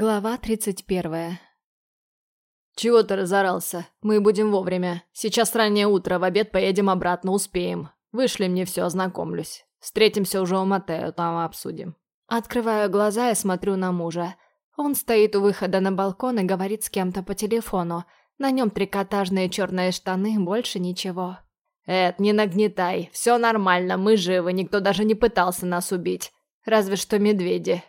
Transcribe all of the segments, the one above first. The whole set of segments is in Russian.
Глава 31. «Чего ты разорался? Мы будем вовремя. Сейчас раннее утро, в обед поедем обратно, успеем. Вышли мне все, ознакомлюсь. Встретимся уже у Матео, там обсудим». Открываю глаза и смотрю на мужа. Он стоит у выхода на балкон и говорит с кем-то по телефону. На нем трикотажные черные штаны, больше ничего. «Эд, не нагнетай. Все нормально, мы живы, никто даже не пытался нас убить. Разве что медведи.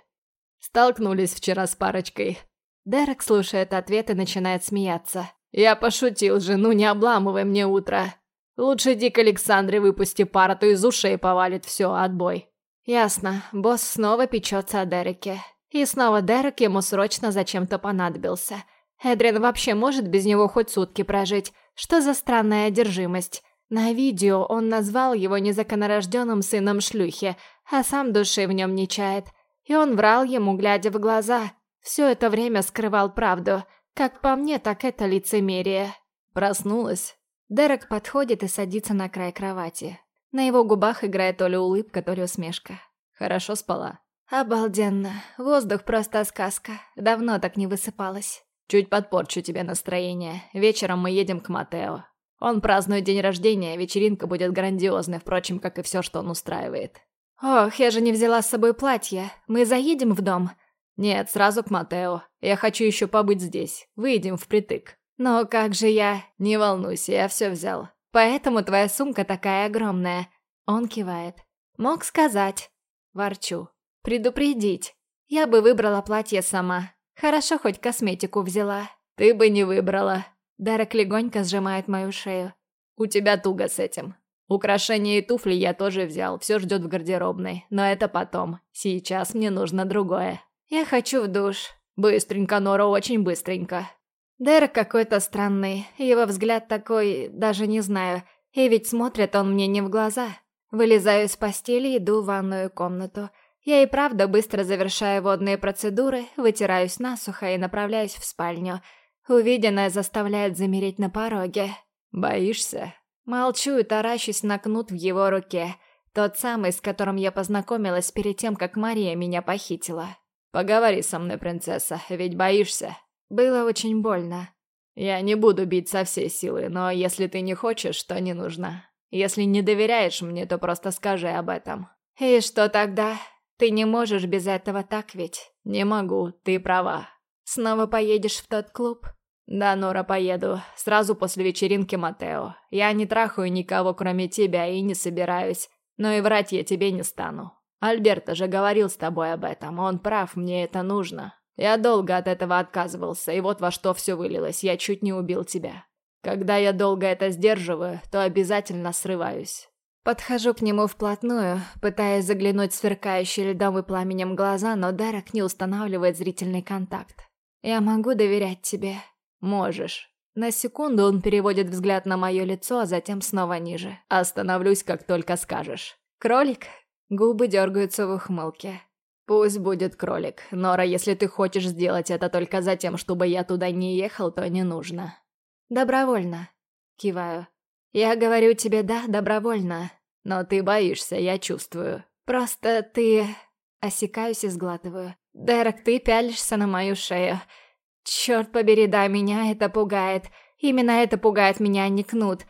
Столкнулись вчера с парочкой. Дерек слушает ответ и начинает смеяться. Я пошутил, жену не обламывай мне утро. Лучше иди к Александре выпусти пар, а то из ушей повалит все, отбой. Ясно, босс снова печется о Дереке. И снова Дерек ему срочно зачем-то понадобился. Эдрин вообще может без него хоть сутки прожить. Что за странная одержимость? На видео он назвал его незаконнорожденным сыном шлюхи, а сам души в нем не чает. И он врал ему, глядя в глаза. Все это время скрывал правду. Как по мне, так это лицемерие. Проснулась. Дерек подходит и садится на край кровати. На его губах играет то ли улыбка, то ли усмешка. Хорошо спала. Обалденно. Воздух просто сказка. Давно так не высыпалась. Чуть подпорчу тебе настроение. Вечером мы едем к Матео. Он празднует день рождения, вечеринка будет грандиозной, впрочем, как и все, что он устраивает. «Ох, я же не взяла с собой платье. Мы заедем в дом?» «Нет, сразу к Матео. Я хочу еще побыть здесь. Выйдем впритык». «Но как же я...» «Не волнуйся, я все взял». «Поэтому твоя сумка такая огромная». Он кивает. «Мог сказать». Ворчу. «Предупредить. Я бы выбрала платье сама. Хорошо, хоть косметику взяла». «Ты бы не выбрала». Дерек легонько сжимает мою шею. «У тебя туго с этим. Украшения и туфли я тоже взял, все ждет в гардеробной. Но это потом. Сейчас мне нужно другое. Я хочу в душ. Быстренько, Нора, очень быстренько. Дерек какой-то странный. Его взгляд такой, даже не знаю. И ведь смотрит он мне не в глаза. Вылезаю из постели, иду в ванную комнату. Я и правда быстро завершаю водные процедуры, вытираюсь насухо и направляюсь в спальню. Увиденное заставляет замереть на пороге. «Боишься?» Молчу и таращусь на кнут в его руке. Тот самый, с которым я познакомилась перед тем, как Мария меня похитила. «Поговори со мной, принцесса, ведь боишься?» Было очень больно. «Я не буду бить со всей силы, но если ты не хочешь, то не нужно. Если не доверяешь мне, то просто скажи об этом». «И что тогда? Ты не можешь без этого, так ведь?» «Не могу, ты права». «Снова поедешь в тот клуб?» «Да, Нора, поеду. Сразу после вечеринки Матео. Я не трахаю никого, кроме тебя, и не собираюсь. Но и врать я тебе не стану. Альберто же говорил с тобой об этом. Он прав, мне это нужно. Я долго от этого отказывался, и вот во что все вылилось. Я чуть не убил тебя. Когда я долго это сдерживаю, то обязательно срываюсь». Подхожу к нему вплотную, пытаясь заглянуть в сверкающие льдом и пламенем глаза, но Дерек не устанавливает зрительный контакт. «Я могу доверять тебе», «Можешь». На секунду он переводит взгляд на мое лицо, а затем снова ниже. «Остановлюсь, как только скажешь». «Кролик?» Губы дергаются в ухмылке. «Пусть будет кролик. Нора, если ты хочешь сделать это только за тем, чтобы я туда не ехал, то не нужно». «Добровольно». Киваю. «Я говорю тебе «да», добровольно». «Но ты боишься, я чувствую». «Просто ты...» Осекаюсь и сглатываю. «Дерек, ты пялишься на мою шею. Черт побери, да, меня это пугает. Именно это пугает меня, а не кнут.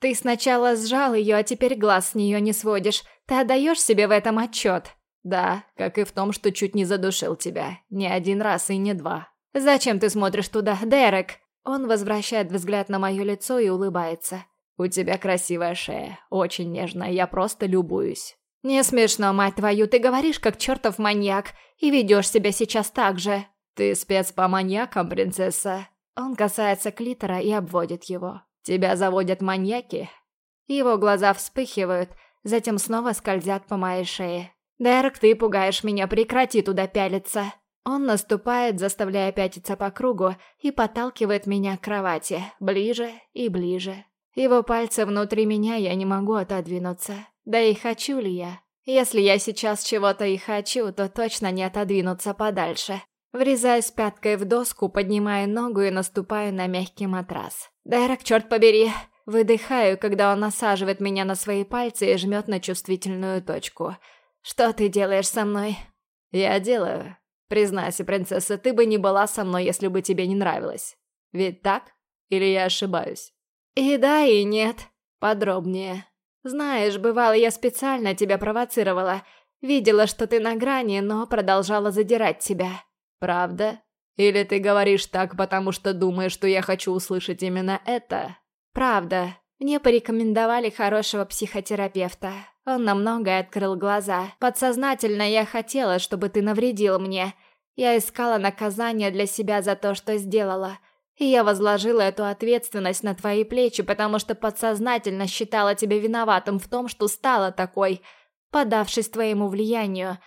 Ты сначала сжал ее, а теперь глаз с нее не сводишь. Ты отдаешь себе в этом отчет? Да, как и в том, что чуть не задушил тебя. Не один раз и не два. Зачем ты смотришь туда, Дерек? Он возвращает взгляд на мое лицо и улыбается. У тебя красивая шея, очень нежная, я просто любуюсь. Не смешно, мать твою, ты говоришь как чертов маньяк и ведешь себя сейчас так же. «Ты спец по маньякам, принцесса?» Он касается клитора и обводит его. «Тебя заводят маньяки?» Его глаза вспыхивают, затем снова скользят по моей шее. «Дерек, ты пугаешь меня, прекрати туда пялиться!» Он наступает, заставляя пятиться по кругу, и подталкивает меня к кровати, ближе и ближе. Его пальцы внутри меня, я не могу отодвинуться. Да и хочу ли я? Если я сейчас чего-то и хочу, то точно не отодвинуться подальше. Врезаюсь пяткой в доску, поднимаю ногу и наступаю на мягкий матрас. «Дерек, черт побери!» Выдыхаю, когда он насаживает меня на свои пальцы и жмет на чувствительную точку. «Что ты делаешь со мной?» «Я делаю». Признайся, принцесса, ты бы не была со мной, если бы тебе не нравилось. Ведь так? Или я ошибаюсь? И да, и нет. Подробнее. Знаешь, бывало, я специально тебя провоцировала. Видела, что ты на грани, но продолжала задирать тебя. Правда? Или ты говоришь так, потому что думаешь, что я хочу услышать именно это? Правда. Мне порекомендовали хорошего психотерапевта. Он на многое открыл глаза. Подсознательно я хотела, чтобы ты навредил мне. Я искала наказание для себя за то, что сделала. И я возложила эту ответственность на твои плечи, потому что подсознательно считала тебя виноватым в том, что стала такой, подавшись твоему влиянию.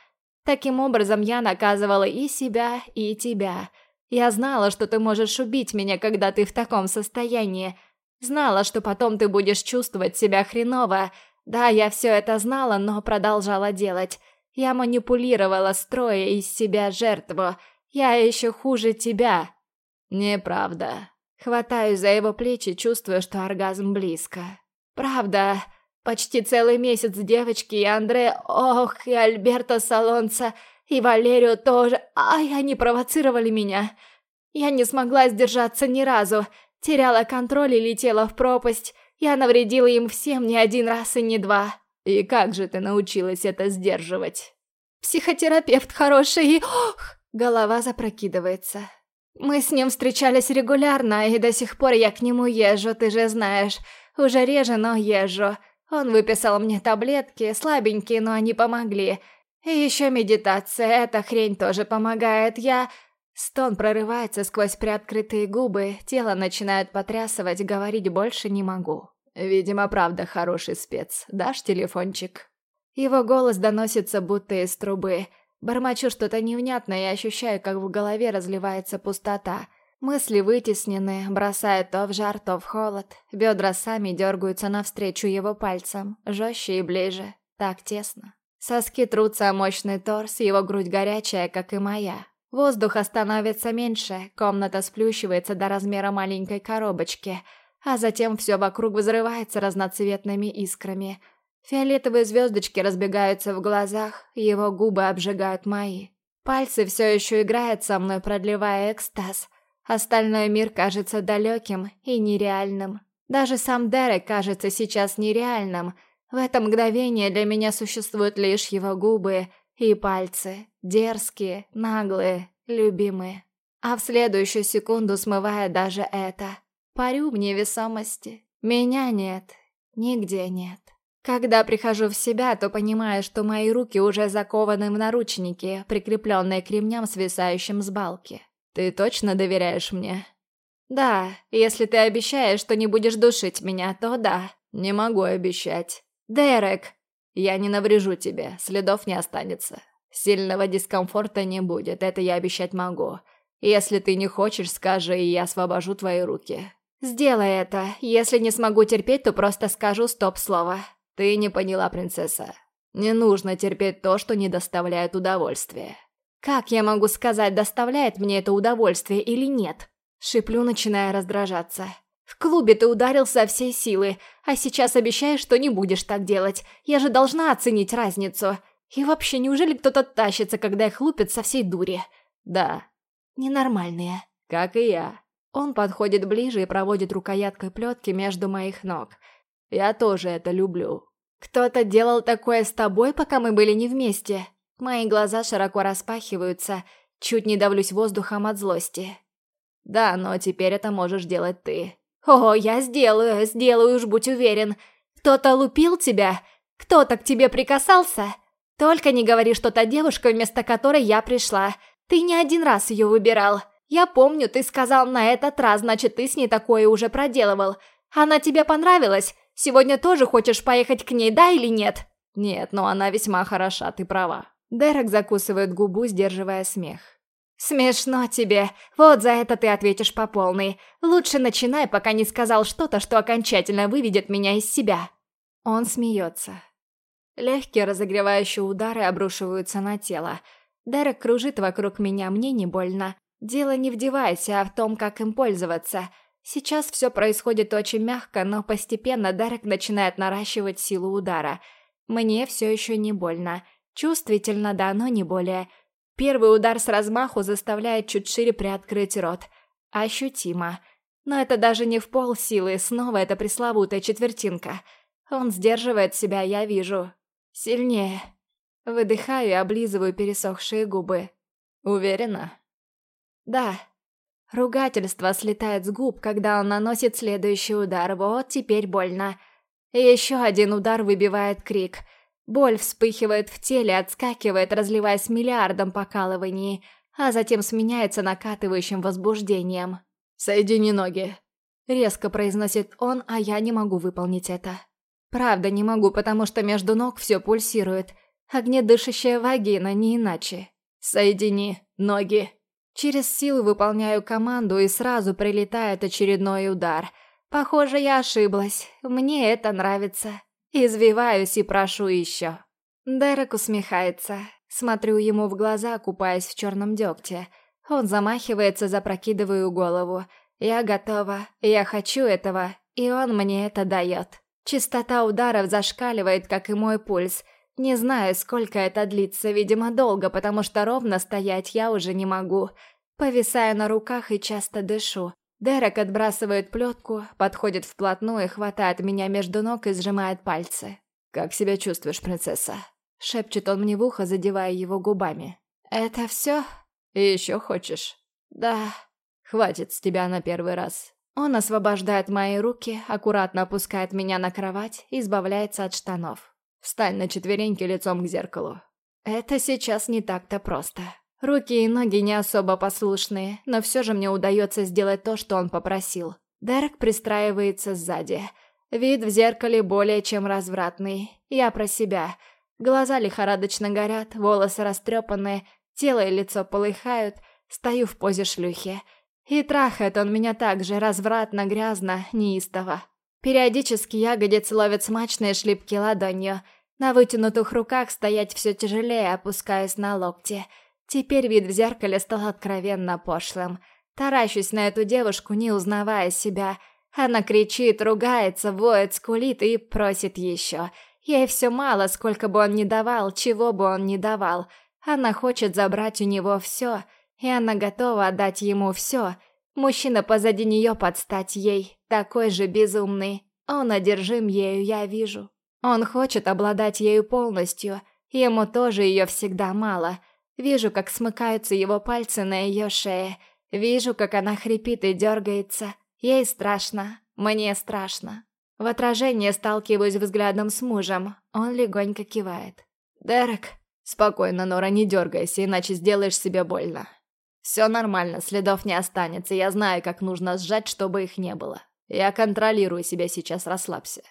Таким образом, я наказывала и себя, и тебя. Я знала, что ты можешь убить меня, когда ты в таком состоянии. Знала, что потом ты будешь чувствовать себя хреново. Да, я все это знала, но продолжала делать. Я манипулировала, строя из себя жертву. Я еще хуже тебя. Неправда. Хватаю за его плечи, чувствуя, что оргазм близко. Правда. Почти целый месяц девочки и Андре, ох, и Альберто Салонца, и Валерию тоже. Ай, они провоцировали меня. Я не смогла сдержаться ни разу. Теряла контроль и летела в пропасть. Я навредила им всем не один раз и не два. И как же ты научилась это сдерживать? Психотерапевт хороший и... Ох! Голова запрокидывается. Мы с ним встречались регулярно, и до сих пор я к нему езжу, ты же знаешь. Уже реже, но езжу. Он выписал мне таблетки, слабенькие, но они помогли. И еще медитация, эта хрень тоже помогает. Я... Стон прорывается сквозь приоткрытые губы, тело начинает потрясывать, говорить больше не могу. Видимо, правда хороший спец. Дашь телефончик? Его голос доносится будто из трубы. Бормочу что-то невнятное и ощущаю, как в голове разливается пустота. Мысли вытеснены, бросают то в жар, то в холод. Бедра сами дергаются навстречу его пальцам, жестче и ближе, так тесно. Соски трутся о мощный торс, его грудь горячая, как и моя. Воздуха становится меньше, комната сплющивается до размера маленькой коробочки, а затем все вокруг взрывается разноцветными искрами. Фиолетовые звездочки разбегаются в глазах, его губы обжигают мои. Пальцы все еще играют со мной, продлевая экстаз – Остальной мир кажется далеким и нереальным. Даже сам Дерек кажется сейчас нереальным. В это мгновение для меня существуют лишь его губы и пальцы. Дерзкие, наглые, любимые. А в следующую секунду смывая даже это. Парю в невесомости. Меня нет. Нигде нет. Когда прихожу в себя, то понимаю, что мои руки уже закованы в наручники, прикрепленные к ремням, свисающим с балки. Ты точно доверяешь мне? Да, если ты обещаешь, что не будешь душить меня, то да. Не могу обещать. Дерек! Я не наврежу тебе, следов не останется. Сильного дискомфорта не будет, это я обещать могу. Если ты не хочешь, скажи, и я освобожу твои руки. Сделай это. Если не смогу терпеть, то просто скажу стоп-слово. Ты не поняла, принцесса. Не нужно терпеть то, что не доставляет удовольствия. Как я могу сказать, доставляет мне это удовольствие или нет? Шиплю, начиная раздражаться. В клубе ты ударил со всей силы, а сейчас обещаешь, что не будешь так делать. Я же должна оценить разницу. И вообще, неужели кто-то тащится, когда их лупят со всей дури? Да. Ненормальные. Как и я. Он подходит ближе и проводит рукояткой плетки между моих ног. Я тоже это люблю. Кто-то делал такое с тобой, пока мы были не вместе? Мои глаза широко распахиваются, чуть не давлюсь воздухом от злости. «Да, но теперь это можешь делать ты». «О, я сделаю, сделаю, уж будь уверен. Кто-то лупил тебя? Кто-то к тебе прикасался? Только не говори, что та девушка, вместо которой я пришла. Ты не один раз ее выбирал. Я помню, ты сказал на этот раз, значит, ты с ней такое уже проделывал. Она тебе понравилась? Сегодня тоже хочешь поехать к ней, да или нет?» «Нет, но она весьма хороша, ты права». Дерек закусывает губу, сдерживая смех. «Смешно тебе. Вот за это ты ответишь по полной. Лучше начинай, пока не сказал что-то, что окончательно выведет меня из себя». Он смеется. Легкие разогревающие удары обрушиваются на тело. Дерек кружит вокруг меня, мне не больно. Дело не в девайсе, а в том, как им пользоваться. Сейчас все происходит очень мягко, но постепенно Дерек начинает наращивать силу удара. Мне все еще не больно. Чувствительно, да, но не более. Первый удар с размаху заставляет чуть шире приоткрыть рот. Ощутимо. Но это даже не в пол силы, снова эта пресловутая четвертинка. Он сдерживает себя, я вижу. Сильнее. Выдыхаю и облизываю пересохшие губы. Уверена? Да. Ругательство слетает с губ, когда он наносит следующий удар. Вот теперь больно. Еще один удар выбивает крик. Боль вспыхивает в теле, отскакивает, разливаясь миллиардом покалываний, а затем сменяется накатывающим возбуждением. «Соедини ноги», — резко произносит он, а я не могу выполнить это. Правда, не могу, потому что между ног все пульсирует. Огнедышащая вагина, не иначе. «Соедини ноги». Через силу выполняю команду, и сразу прилетает очередной удар. Похоже, я ошиблась. Мне это нравится. Извиваюсь и прошу еще. Дерек усмехается. Смотрю ему в глаза, купаясь в черном дегте. Он замахивается, запрокидываю голову. Я готова, я хочу этого, и он мне это дает. Частота ударов зашкаливает, как и мой пульс. Не знаю, сколько это длится, видимо, долго, потому что ровно стоять я уже не могу. Повисаю на руках и часто дышу. Дерек отбрасывает плетку, подходит вплотную, хватает меня между ног и сжимает пальцы. «Как себя чувствуешь, принцесса?» Шепчет он мне в ухо, задевая его губами. «Это все?» «И еще хочешь?» «Да». «Хватит с тебя на первый раз. Он освобождает мои руки, аккуратно опускает меня на кровать и избавляется от штанов. Встань на четвереньки лицом к зеркалу. Это сейчас не так-то просто. Руки и ноги не особо послушные, но все же мне удается сделать то, что он попросил. Дерек пристраивается сзади. Вид в зеркале более чем развратный. Я про себя. Глаза лихорадочно горят, волосы растрепанные, тело и лицо полыхают. Стою в позе шлюхи. И трахает он меня так же развратно, грязно, неистово. Периодически ягодицы ловят смачные шлепки ладонью. На вытянутых руках стоять все тяжелее, опускаясь на локти. Теперь вид в зеркале стал откровенно пошлым. Таращусь на эту девушку, не узнавая себя. Она кричит, ругается, воет, скулит и просит еще. Ей все мало, сколько бы он ни давал, чего бы он ни давал. Она хочет забрать у него все — и она готова отдать ему все. Мужчина позади нее подстать ей, такой же безумный. Он одержим ею, я вижу. Он хочет обладать ею полностью. Ему тоже ее всегда мало. Вижу, как смыкаются его пальцы на ее шее. Вижу, как она хрипит и дергается. Ей страшно, мне страшно. В отражении сталкиваюсь взглядом с мужем. Он легонько кивает. «Дерек, спокойно, Нора, не дергайся, иначе сделаешь себе больно. Все нормально, следов не останется. Я знаю, как нужно сжать, чтобы их не было. Я контролирую себя сейчас, расслабься.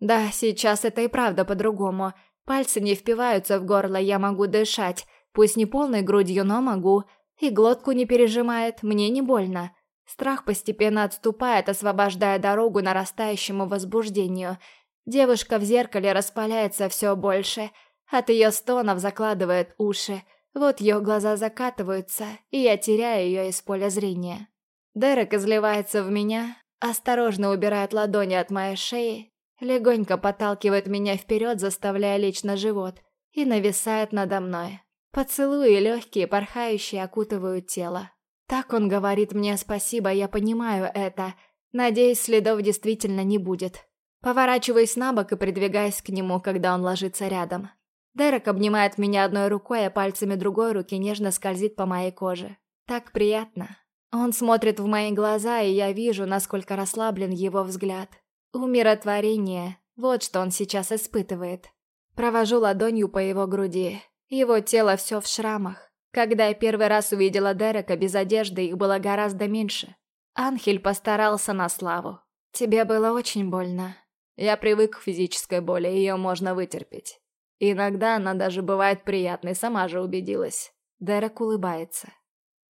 Да, сейчас это и правда по-другому. Пальцы не впиваются в горло, я могу дышать. Пусть не полной грудью, но могу. И глотку не пережимает, мне не больно. Страх постепенно отступает, освобождая дорогу нарастающему возбуждению. Девушка в зеркале распаляется все больше. От ее стонов закладывает уши. Вот ее глаза закатываются, и я теряю ее из поля зрения. Дерек изливается в меня, осторожно убирает ладони от моей шеи, легонько подталкивает меня вперед, заставляя лечь на живот, и нависает надо мной. Поцелуи легкие, порхающие, окутывают тело. Так он говорит мне спасибо, я понимаю это. Надеюсь, следов действительно не будет. Поворачиваюсь на бок и придвигаюсь к нему, когда он ложится рядом. Дерек обнимает меня одной рукой, а пальцами другой руки нежно скользит по моей коже. Так приятно. Он смотрит в мои глаза, и я вижу, насколько расслаблен его взгляд. Умиротворение. Вот что он сейчас испытывает. Провожу ладонью по его груди. Его тело все в шрамах. Когда я первый раз увидела Дерека без одежды, их было гораздо меньше. Анхель постарался на славу. Тебе было очень больно. Я привык к физической боли, ее можно вытерпеть. Иногда она даже бывает приятной, сама же убедилась. Дерек улыбается.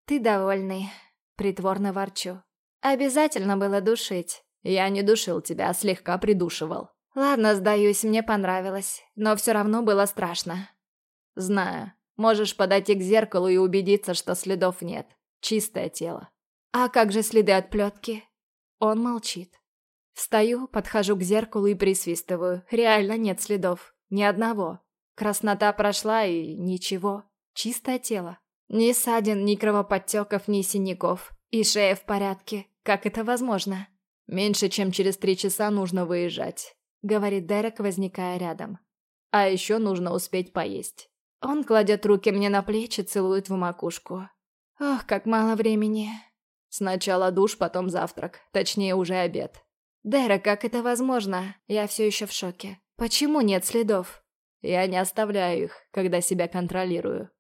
«Ты довольный», — притворно ворчу. «Обязательно было душить». «Я не душил тебя, а слегка придушивал». «Ладно, сдаюсь, мне понравилось, но все равно было страшно». «Знаю. Можешь подойти к зеркалу и убедиться, что следов нет. Чистое тело». «А как же следы от плетки?» Он молчит. Встаю, подхожу к зеркалу и присвистываю. Реально нет следов. Ни одного. Краснота прошла и ничего. Чистое тело. Ни ссадин, ни кровоподтеков, ни синяков. И шея в порядке. Как это возможно? Меньше чем через три часа нужно выезжать, говорит Дерек, возникая рядом. А еще нужно успеть поесть. Он кладет руки мне на плечи, целует в макушку. Ох, как мало времени. Сначала душ, потом завтрак. Точнее, уже обед. Дерек, как это возможно? Я все еще в шоке. Почему нет следов? Я не оставляю их, когда себя контролирую.